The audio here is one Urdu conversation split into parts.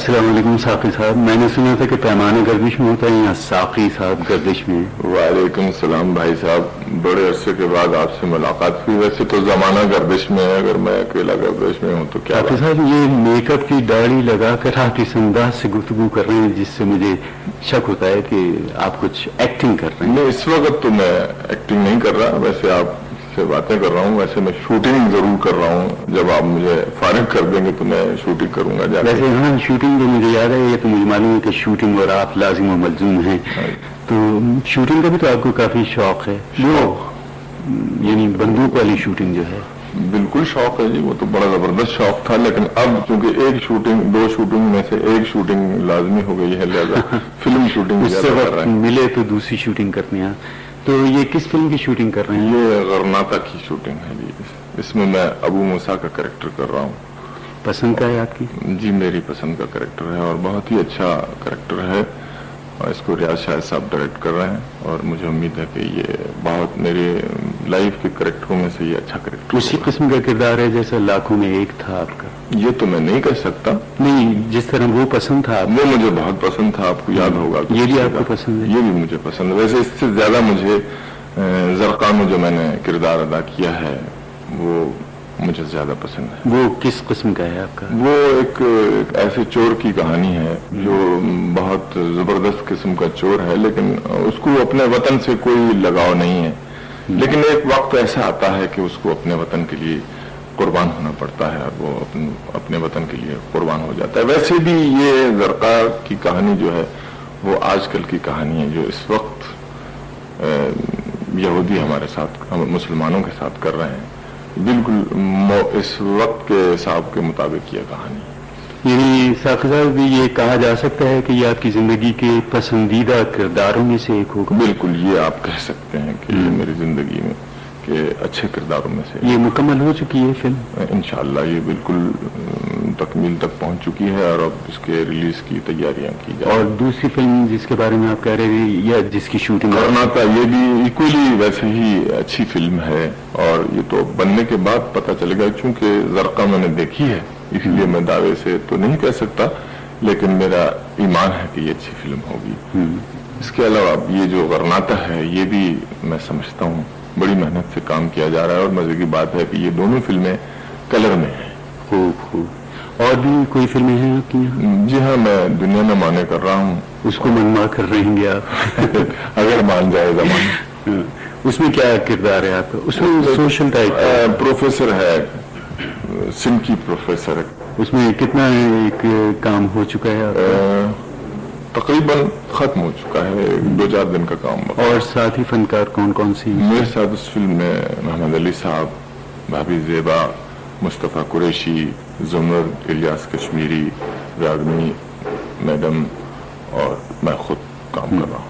السلام علیکم ساقی صاحب میں نے سنا تھا کہ پیمانہ گردش میں ہوتا ہے یا ساقی صاحب گردش میں۔ وعلیکم السلام بھائی صاحب بڑے عرصے کے بعد آپ سے ملاقات ہوئی۔ ویسے تو زمانہ گردش میں ہے اگر میں اکیلا گردش میں ہوں تو کیا ساقی صاحب یہ میک اپ کی داڑھی لگا کر آپ اس انداز سے گفتگو کر رہے ہیں جس سے مجھے شک ہوتا ہے کہ آپ کچھ ایکٹنگ کر رہے ہیں۔ نہیں اس وقت تو میں ایکٹنگ نہیں کر رہا ویسے آپ سے باتیں کر رہا ہوں ویسے میں شوٹنگ ضرور کر رہا ہوں۔ جب آپ مجھے فارغ کر دیں گے تو میں شوٹنگ کروں گا جا ویسے ہاں شوٹنگ جو مجھے یاد ہے یہ تو مجھے معلوم ہے کہ شوٹنگ اور آپ لازم و ملزوم ہیں۔ تو شوٹنگ کا بھی تو آپ کو کافی شوق ہے۔ یعنی بندوق والی شوٹنگ جو ہے۔ بالکل شوق ہے جی وہ تو بڑا زبردست شوق تھا لیکن اب چونکہ ایک شوٹنگ دو شوٹنگ میں سے ایک شوٹنگ لازمی ہو گئی ہے لہذا فلم شوٹنگ ملے تو دوسری شوٹنگ کرتے ہیں۔ تو یہ کس فلم کی شوٹنگ کر رہے ہیں؟ یہ غرناتا کی شوٹنگ ہے جی۔ اس میں میں ابو موسا کا کریکٹر کر رہا ہوں۔ پسند کا ہے آپ کی؟ جی میری پسند کا کریکٹر ہے اور بہت ہی اچھا کریکٹر ہے۔ اور اس کو ریاض شاہد صاحب ڈائریکٹ کر رہے ہیں اور مجھے امید ہے کہ یہ بہت میرے لائف کے کریکٹروں میں سے یہ اچھا کریکٹر اسی قسم کا کردار ہے جیسا لاکھوں میں ایک تھا آپ کا۔ یہ تو میں نہیں کہہ سکتا۔ نہیں جس طرح وہ پسند تھا وہ مجھے بہت پسند تھا آپ کو یاد ہوگا۔ یہ بھی آپ کو پسند ہے۔ یہ بھی مجھے پسند ہے۔ ویسے اس سے زیادہ مجھے زرقا میں جو میں نے کردار ادا کیا ہے وہ مجھے زیادہ پسند ہے۔ وہ کس قسم کا ہے آپ کا؟ وہ ایک ایسے چور کی کہانی ہے جو بہت زبردست قسم کا چور ہے لیکن اس کو اپنے وطن سے کوئی لگاؤ نہیں ہے۔ لیکن ایک وقت ایسا آتا ہے کہ اس کو اپنے وطن کے لیے قربان ہونا پڑتا ہے وہ اپنے وطن کے لیے قربان ہو جاتا ہے۔ ویسے بھی یہ زرقا کی کہانی جو ہے وہ آج کل کی کہانی ہے جو اس وقت یہودی ہمارے ساتھ مسلمانوں کے ساتھ کر رہے ہیں۔ بالکل اس وقت کے حساب کے مطابق یہ کہانی یعنی ساقی صاحب یہ کہا جا سکتا ہے کہ یہ آپ کی زندگی کے پسندیدہ کرداروں میں سے ایک ہوگا۔ بالکل یہ آپ کہہ سکتے ہیں کہ یہ میری زندگی میں کہ اچھے کرداروں میں سے یہ مکمل ہو چکی ہے فلم؟ انشاءاللہ یہ بالکل تکمیل تک پہنچ چکی ہے اور اب اس کے ریلیز کی تیاریاں کی جائیں اور دوسری فلم جس کے بارے میں آپ کہہ رہے تھے یا جس کی شوٹنگ کرنا تھا یہ بھی ایکولی ویسے ہی اچھی فلم ہے اور یہ تو بننے کے بعد پتہ چلے گا چونکہ زرقہ میں نے دیکھی ہے اس لیے میں دعوے سے تو نہیں کہہ سکتا لیکن میرا ایمان ہے کہ یہ اچھی فلم ہوگی۔ اس کے علاوہ یہ جو غرناتا ہے یہ بھی میں سمجھتا ہوں۔ بڑی محنت سے کام کیا جا رہا ہے اور مزے کی بات ہے کہ یہ دونوں فلمیں کلر میں ہیں۔ خوب خوب۔ اور بھی کوئی فلمیں ہیں آپ کی جی ہاں میں دنیا میں مانے کر رہا ہوں۔ اس کو منوا کر رہیں گے آپ۔ اگر مان جائے زمان اس میں کیا کردار ہے آپ کا؟ اس میں سوشل ٹائپ پروفیسر ہے۔ سندھ کی پروفیسر اس میں کتنا ایک کام ہو چکا ہے آپ کا؟ تقریباً ختم ہو چکا ہے دو چار دن کا کام بقا اور ساتھی فنکار کون کون سی میرے ساتھ اس فلم میں محمد علی صاحب بھابھی زیبا مصطفیٰ قریشی زمر الیاس کشمیری راگنی میڈم اور میں خود کام کر رہا ہوں۔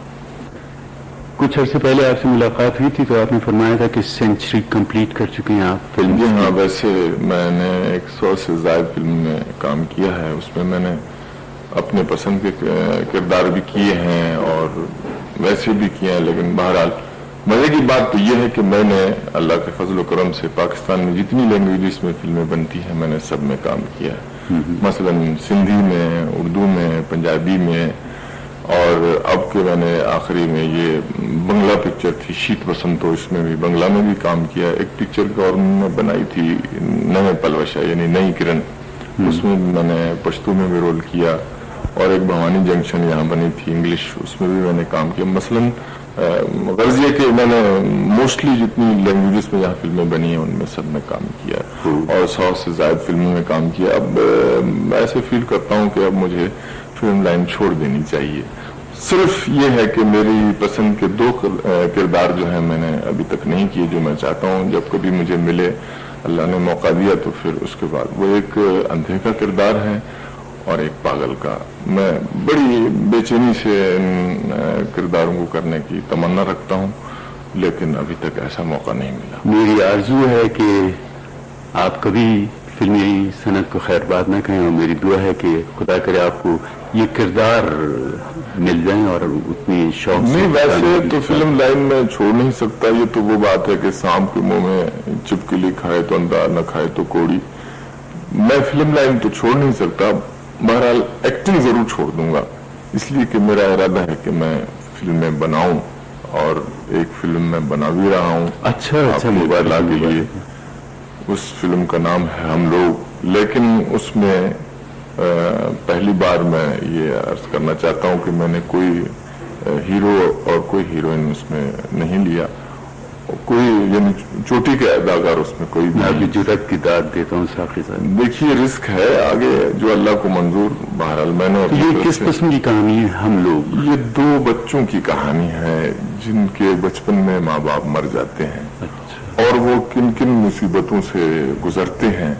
کچھ عرصے پہلے آپ سے ملاقات ہوئی تھی تو آپ نے فرمایا تھا کہ سینچری کمپلیٹ کر چکے ہیں آپ فلم۔ جی ہاں ویسے میں نے ایک سو سے زائد فلم میں کام کیا ہے اس میں میں نے اپنے پسند کے کردار بھی کیے ہیں اور ویسے بھی کیے ہیں لیکن بہرحال مزے کی بات تو یہ ہے کہ میں نے اللہ کے فضل و کرم سے پاکستان میں جتنی لینگویجز میں فلمیں بنتی ہیں میں نے سب میں کام کیا ہے۔ مثلا سندھی میں اردو میں پنجابی میں اور اب کے میں نے آخری میں یہ بنگلہ پکچر تھی شیت بسنتو اس میں بھی بنگلہ میں بھی کام کیا۔ ایک پکچر کا اور میں بنائی تھی نئے پلوشا یعنی نئی کرن۔ اس میں بھی میں نے پشتو میں بھی رول کیا۔ اور ایک بھوانی جنکشن یہاں بنی تھی انگلش اس میں بھی میں نے کام کیا۔ مثلا غرض یہ کہ میں نے موسٹلی جتنی لینگویجز میں یہاں فلمیں بنی ہیں ان میں سب میں کام کیا۔ اور سو سے زائد فلموں میں کام کیا۔ اب میں ایسے فیل کرتا ہوں کہ اب مجھے فلم لائن چھوڑ دینی چاہیے۔ صرف یہ ہے کہ میری پسند کے دو کردار جو ہیں میں نے ابھی تک نہیں کیے جو میں چاہتا ہوں۔ جب کبھی مجھے ملے اللہ نے موقع دیا تو پھر اس کے بعد۔ وہ ایک اندھے کا کردار ہے۔ اور ایک پاگل کا۔ میں بڑی بے چینی سے ان کرداروں کو کرنے کی تمنا رکھتا ہوں لیکن ابھی تک ایسا موقع نہیں ملا۔ میری آرزو ہے کہ آپ کبھی فلمی صنعت کو خیر بات نہ کہیں اور میری دعا ہے کہ خدا کرے آپ کو یہ کردار مل جائیں اور اتنی شوق نہیں ویسے تو فلم لائن میں چھوڑ نہیں سکتا یہ تو وہ بات ہے کہ سانپ کے منہ میں چپکلی کھائے تو انداز نہ کھائے تو کوڑی۔ میں فلم لائن تو چھوڑ نہیں سکتا بہرحال ایکٹنگ ضرور چھوڑ دوں گا۔ اس لیے کہ میرا ارادہ ہے کہ میں فلمیں بناؤں اور ایک فلم میں بنا بھی رہا ہوں۔ اچھا اچھا موبائل لیے اس فلم کا نام ہے ہم لوگ لیکن اس میں پہلی بار میں یہ عرض کرنا چاہتا ہوں کہ میں نے کوئی ہیرو اور کوئی ہیروئن اس میں نہیں لیا۔ کوئی یعنی چوٹی کے اداکار اس میں کوئی بھی جرت کی داد دیتا ہوں ساقی صاحب۔ دیکھیے رسک ہے آگے جو اللہ کو منظور بہرحال میں نے یہ کس قسم کی کہانی ہے؟ ہم لوگ۔ یہ دو بچوں کی کہانی ہے جن کے بچپن میں ماں باپ مر جاتے ہیں اچھا۔ اور وہ کن کن مصیبتوں سے گزرتے ہیں۔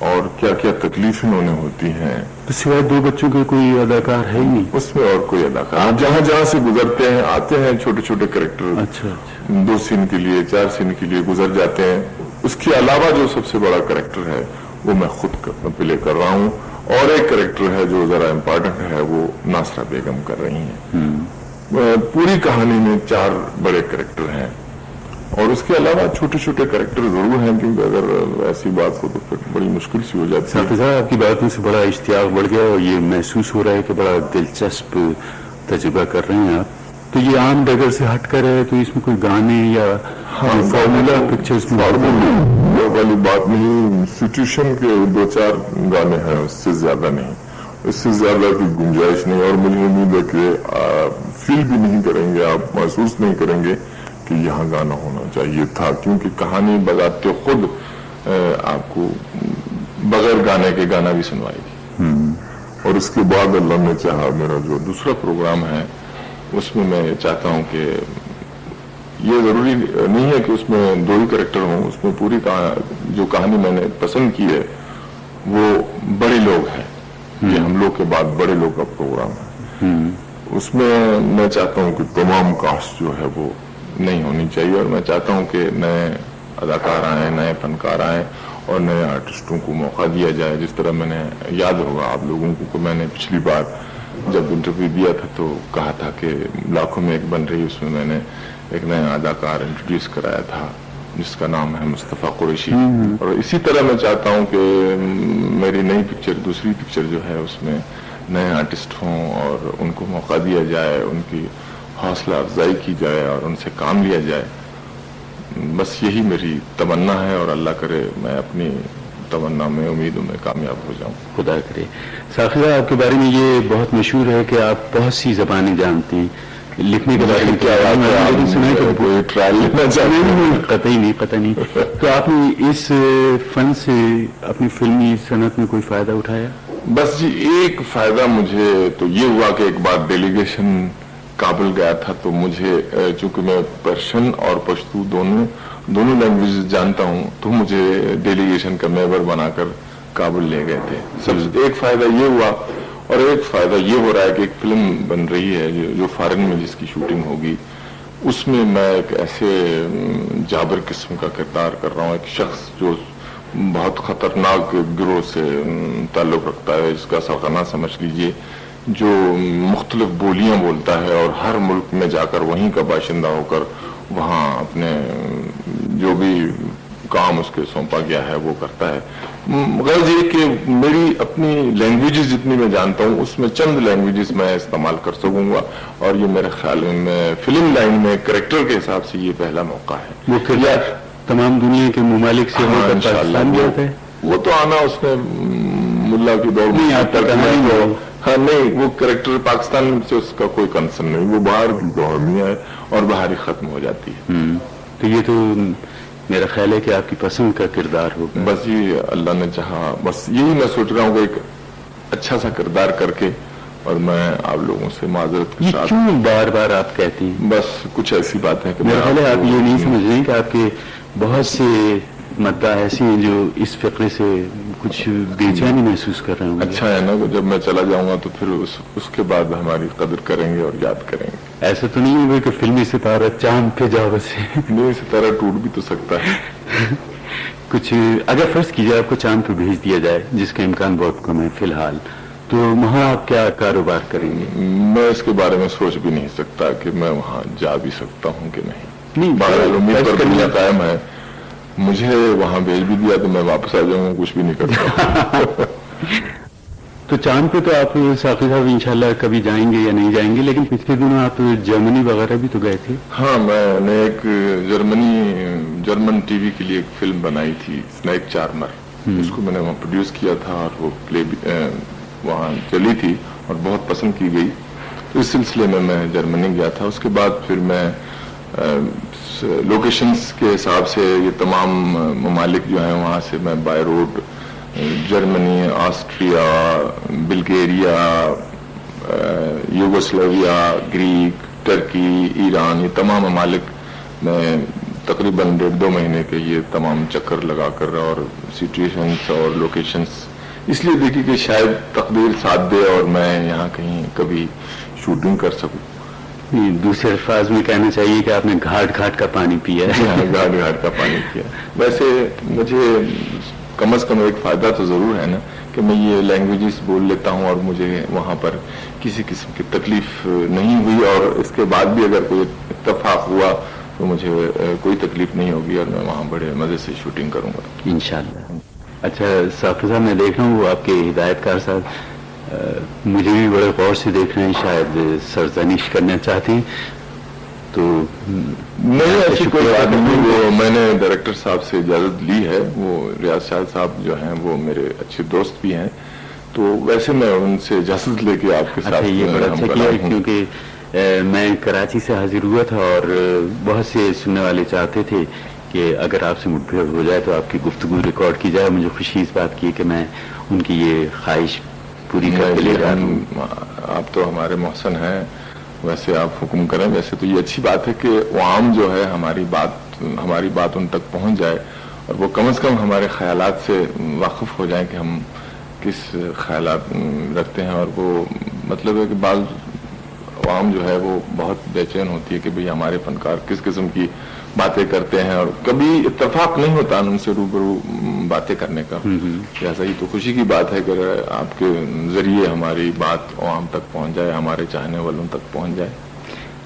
اور کیا کیا تکلیفیں انہیں ہوتی ہیں؟ تو سوائے دو بچوں کے کوئی اداکار ہے ہی نہیں۔ اس میں اور کوئی اداکار؟ ہاں، جہاں جہاں سے گزرتے ہیں آتے ہیں چھوٹے چھوٹے کریکٹر۔ اچھا، اچھا۔ دو سین کے لیے چار سین کے لیے گزر جاتے ہیں۔ اس کے علاوہ جو سب سے بڑا کریکٹر ہے وہ میں خود پلے کر رہا ہوں۔ اور ایک کریکٹر ہے جو ذرا امپارٹنٹ ہے وہ ناصرہ بیگم کر رہی ہیں۔ پوری کہانی میں چار بڑے کریکٹر ہیں۔ اور اس کے علاوہ چھوٹے چھوٹے کریکٹر ضرور ہیں کیونکہ اگر ایسی بات ہو تو پھر بڑی مشکل سی ہو جاتی ہے۔ صاحب آپ کی باتوں سے بڑا اشتیاق بڑھ گیا اور یہ محسوس ہو رہا ہے کہ بڑا دلچسپ تجربہ کر رہے ہیں آپ۔ تو یہ عام ڈگر سے ہٹ کر ہے تو اس میں کوئی گانے یا ہاں، فارمولا پکچرز والی بات نہیں انسٹیٹیوشن کے دو چار گانے ہیں اس سے زیادہ نہیں۔ اس سے زیادہ کوئی گنجائش نہیں اور مجھے امید ہے کہ فیل بھی نہیں کریں گے آپ محسوس نہیں کریں گے۔ کہ یہاں گانا ہونا چاہیے تھا کیونکہ کہانی بذات خود آپ کو بغیر گانے کے گانا بھی سنوائے گی۔ اور اس کے بعد اللہ نے چاہا میرا جو دوسرا پروگرام ہے اس میں میں چاہتا ہوں کہ یہ ضروری نہیں ہے کہ اس میں دو ہی کریکٹر ہوں اس میں پوری جو کہانی میں نے پسند کی ہے وہ بڑے لوگ ہیں۔ یہ ہم لوگ کے بعد بڑے لوگ کا پروگرام ہے۔ اس میں میں چاہتا ہوں کہ تمام کاسٹ جو ہے وہ نہیں ہونی چاہیے اور میں چاہتا ہوں کہ نئے اداکار آئیں نئے فنکار آئیں اور نئے آرٹسٹوں کو موقع دیا جائے جس طرح میں نے یاد ہوگا آپ لوگوں کو میں نے پچھلی بار جب انٹرویو دیا تھا تو کہا تھا کہ لاکھوں میں ایک بن رہی اس میں میں نے ایک نیا اداکار انٹروڈیوس کرایا تھا جس کا نام ہے مصطفیٰ قریشی۔ اور اسی طرح میں چاہتا ہوں کہ میری نئی پکچر دوسری پکچر جو ہے اس میں نئے آرٹسٹ ہوں اور ان کو موقع دیا جائے ان کی حوصلہ افزائی کی جائے اور ان سے کام لیا جائے۔ بس یہی میری تمنا ہے اور اللہ کرے میں اپنی تمنا میں امیدوں میں کامیاب ہو جاؤں۔ خدا کرے۔ ساخرہ آپ کے بارے میں یہ بہت مشہور ہے کہ آپ بہت سی زبانیں جانتی ہیں۔ لکھنے کے بارے میں قطعی نہیں پتہ نہیں۔ تو آپ نے اس فن سے اپنی فلمی صنعت میں کوئی فائدہ اٹھایا؟ بس جی ایک فائدہ مجھے تو یہ ہوا کہ ایک بار ڈیلیگیشن کابل گیا تھا، تو مجھے چونکہ میں پرشن اور پشتو دونوں دونوں لینگویج جانتا ہوں، تو مجھے ڈیلیگیشن کا میبر بنا کر کابل لے گئے تھے۔ سب ایک فائدہ یہ ہوا، اور ایک فائدہ یہ ہو رہا ہے کہ ایک فلم بن رہی ہے، جو فارن میں جس کی شوٹنگ ہوگی، اس میں میں ایک ایسے جابر قسم کا کردار کر رہا ہوں، ایک شخص جو بہت خطرناک گروہ سے تعلق رکھتا ہے، اس کا سوانہ سمجھ لیجیے۔ جو مختلف بولیاں بولتا ہے اور ہر ملک میں جا کر وہیں کا باشندہ ہو کر وہاں اپنے جو بھی کام اس کے سونپا گیا ہے وہ کرتا ہے۔ غرض یہ کہ میری اپنی لینگویجز جتنی میں جانتا ہوں اس میں چند لینگویجز میں استعمال کر سکوں گا اور یہ میرے خیال میں فلم لائن میں کریکٹر کے حساب سے یہ پہلا موقع ہے۔ تمام دنیا کے ممالک سے ہاں، وہ تو آنا اس نے ملا کی دور میں ہاں نہیں وہ کریکٹر پاکستان سے اس کا کوئی کنسرن نہیں وہ باہر دور ہے اور باہر ہی ختم ہو جاتی ہے۔ تو یہ تو میرا خیال ہے کہ آپ کی پسند کا کردار ہو بس یہ اللہ نے چاہا بس یہی میں سوچ رہا ہوں کہ ایک اچھا سا کردار کر کے اور میں آپ لوگوں سے معذرت کے ساتھ کیوں بار بار آپ کہتی ہیں؟ بس کچھ ایسی بات ہے میرا خیال ہے آپ یہ نہیں سمجھ کہ آپ کے بہت سے مدعا ایسی ہیں جو اس فقرے سے کچھ بے چینی اچھا، محسوس کر رہے ہوں۔ اچھا ہے نا جب میں چلا جاؤں گا تو پھر اس کے بعد ہماری قدر کریں گے اور یاد کریں گے۔ ایسا تو نہیں ہوگا کہ فلمی ستارہ چاند پہ جا بسے نہیں ستارہ ٹوٹ بھی تو سکتا ہے۔ کچھ اگر فرض کیجیے آپ کو چاند پہ بھیج دیا جائے جس کا امکان بہت کم ہے فی الحال تو وہاں آپ کیا کاروبار کریں گے؟ میں اس کے بارے میں سوچ بھی نہیں سکتا کہ میں وہاں جا بھی سکتا ہوں کہ نہیں۔ نہیں امید پر دنیا قائم ہے۔ مجھے وہاں بھیج بھی دیا تو میں واپس آ جاؤں کچھ بھی نہیں کرتا۔ تو چاند پہ تو آپ ساقی صاحب انشاءاللہ کبھی جائیں گے یا نہیں جائیں گے لیکن پچھلے دنوں آپ جرمنی وغیرہ بھی تو گئے تھے؟ ہاں میں نے ایک جرمنی جرمن ٹی وی کے لیے ایک فلم بنائی تھی سنیک چارمر اس کو میں نے وہاں پروڈیوس کیا تھا اور وہ پلے وہاں چلی تھی اور بہت پسند کی گئی۔ تو اس سلسلے میں میں جرمنی گیا تھا۔ اس کے بعد پھر میں لوکیشنز کے حساب سے یہ تمام ممالک جو ہیں وہاں سے میں by road Germany, Austria, Bulgaria Yugoslavia Greek, Turkey, Iran, یہ تمام ممالک میں تقریباً ڈیڑھ دو مہینے کے یہ تمام چکر لگا کر اور سچویشنس اور لوکیشنس اس لیے دیکھی کہ شاید تقدیر ساتھ دے اور میں یہاں کہیں کبھی شوٹنگ کر سکوں۔ دوسرے الفاظ میں کہنا چاہیے کہ آپ نے گھاٹ گھاٹ کا پانی پیا ہے۔ ہاں، گھاٹ گھاٹ کا پانی پیا۔ ویسے مجھے کم از کم ایک فائدہ تو ضرور ہے نا کہ میں یہ لینگویجز بول لیتا ہوں اور مجھے وہاں پر کسی قسم کی تکلیف نہیں ہوئی اور اس کے بعد بھی اگر کوئی اتفاق ہوا تو مجھے کوئی تکلیف نہیں ہوگی اور میں وہاں بڑے مزے سے شوٹنگ کروں گا۔ انشاءاللہ۔ اچھا صاحب صاحب میں دیکھ رہا ہوں وہ آپ کے ہدایت کار صاحب۔ مجھے بھی بڑے غور سے دیکھ رہے ہیں شاید سرزنش کرنا چاہتی ہیں۔ تو نہیں ایسی کوئی بات نہیں وہ میں نے ڈائریکٹر صاحب سے اجازت لی ہے۔ وہ ریاض شاہد صاحب جو ہیں وہ میرے اچھے دوست بھی ہیں۔ تو ویسے میں ان سے اجازت لے کے آپ کے اچھا، ساتھ یہ بڑا اچھا کیا کیونکہ میں کراچی سے حاضر ہوا تھا اور بہت سے سننے والے چاہتے تھے کہ اگر آپ سے مٹبھیڑ ہو جائے تو آپ کی گفتگو ریکارڈ کی جائے۔ مجھے خوشی اس بات کی کہ میں ان کی یہ خواہش پوری جا رہا ہوں آپ تو ہمارے محسن ہیں ویسے آپ حکم کریں۔ ویسے تو یہ اچھی بات ہے کہ عام جو ہے ہماری بات ہماری بات ان تک پہنچ جائے اور وہ کم از کم ہمارے خیالات سے واقف ہو جائیں کہ ہم کس خیالات رکھتے ہیں اور وہ مطلب ہے کہ بعض عوام جو ہے وہ بہت بے چین ہوتی ہے کہ بھئی ہمارے فنکار کس قسم کی باتیں کرتے ہیں اور کبھی اتفاق نہیں ہوتا ان سے روبرو باتیں کرنے کا۔ لہٰذا یہ تو خوشی کی بات ہے کہ آپ کے ذریعے ہماری بات عوام تک پہنچ جائے ہمارے چاہنے والوں تک پہنچ جائے۔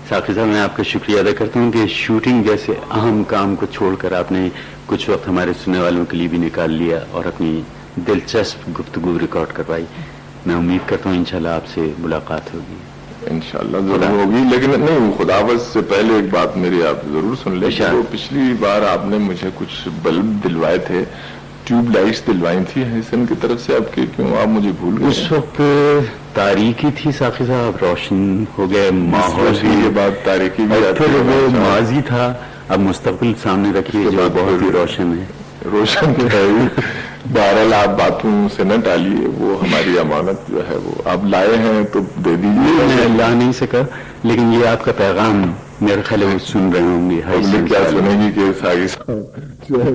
ساقی صاحب میں آپ کا شکریہ ادا کرتا ہوں کہ شوٹنگ جیسے اہم کام کو چھوڑ کر آپ نے کچھ وقت ہمارے سننے والوں کے لیے بھی نکال لیا اور اپنی دلچسپ گفتگو ریکارڈ کروائی۔ میں امید کرتا ہوں انشاءاللہ آپ سے ملاقات ہوگی۔ انشاءاللہ ضرور ہوگی۔ لیکن نہیں خدا سے پہلے ایک بات میری آپ ضرور سن لیں۔ پچھلی بار آپ نے مجھے کچھ بلب دلوائے تھے ٹیوب لائٹس دلوائی تھی حسن کی طرف سے آپ کے کیوں آپ مجھے بھول گئے؟ اس وقت تاریخی تھی ساقی صاحب روشن ہو گئے ماحول یہ بات تاریخی بھی پھر وہ ماضی تھا۔ اب مستقبل سامنے رکھیے جو بہت ہی روشن ہے۔ روشن ہے بہرحال آپ باتوں سے نہ ڈالیے وہ ہماری امانت جو ہے وہ آپ لائے ہیں تو دے دیجیے۔ میں لا نہیں سکا لیکن یہ آپ کا پیغام میرے خیال سن رہے ہوں گے۔ کیا سنے گی کہ جو ہے